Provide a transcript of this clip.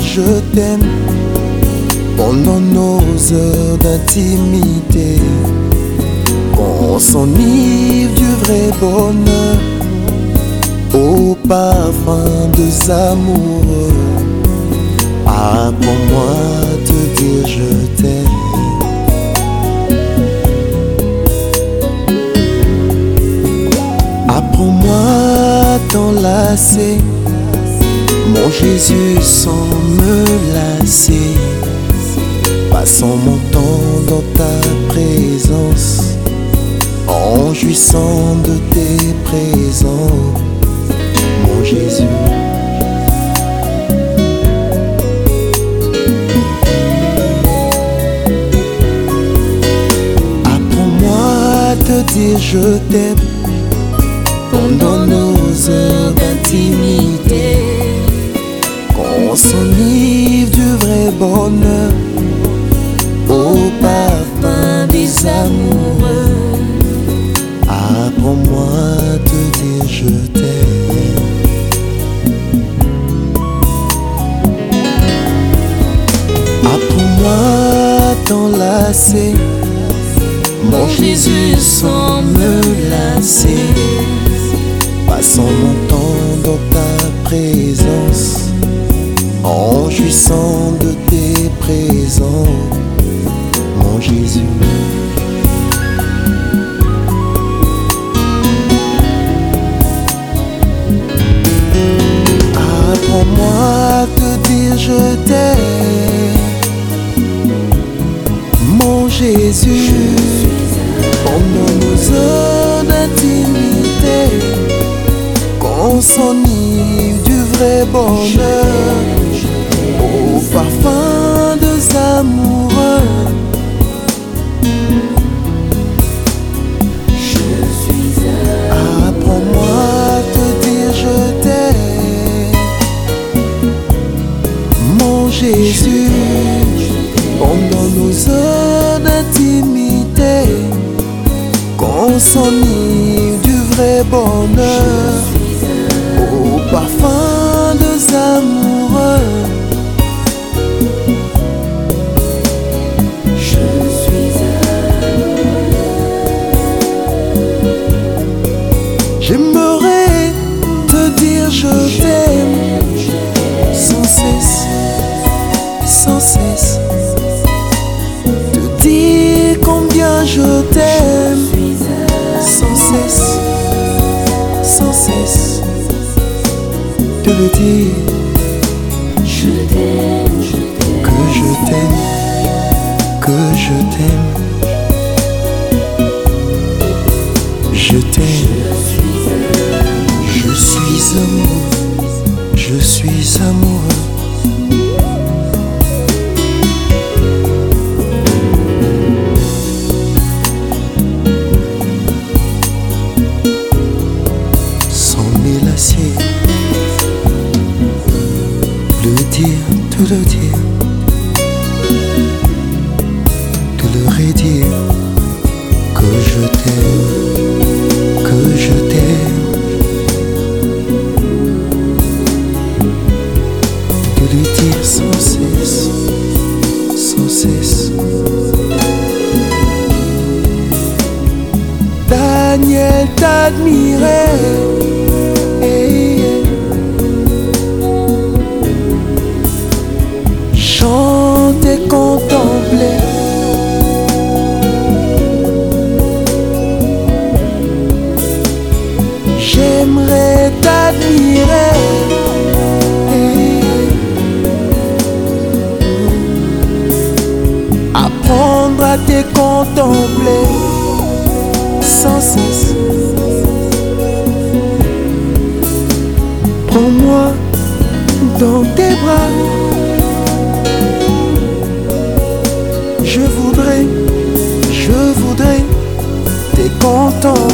je t'aime pendant nos heures d'intimité. Qu'on s'enivre du vrai bonheur au parfum des amoureux. Apprends-moi te dire je t'aime. Apprends-moi à t'enlacer, mon Jésus, sans me lasser. Passant mon temps dans ta présence, en jouissant de tes présents, mon Jésus. Apprends-moi à te dire je t'aime pendant nos heures d'intimité. Qu'on s'enivre du vrai bonheur au parfum des amoureux. Apprends-moi à te dire je t'aime. Apprends-moi à t'enlacer, mon Jésus, sans me lasser. Passant mon temps dans ta présence, en jouissant de tes présents, mon Jésus. Apprends-moi te dire je t'aime, mon Jésus, pendant nos heures d'intimité, qu'on s'enivre du vrai bonheur, parfum des amoureux. Apprends-moi à te dire je t'aime, mon Jésus, pendant nos heures d'intimité, qu'on s'enivre du vrai bonheur, J'aimerais te dire je t'aime sans cesse, sans cesse. Te dire combien je t'aime sans cesse, sans cesse. Te le dire Je t'aime, je t'aime, que je t'aime, que je t'aime. Tout le dire, tout le redire, que je t'aime, que je t'aime. de le dire sans cesse, sans cesse. Daniel t'admirait. Apprendre à te contempler sans cesse. Prends-moi dans tes bras. Je voudrais, je voudrais te contempler.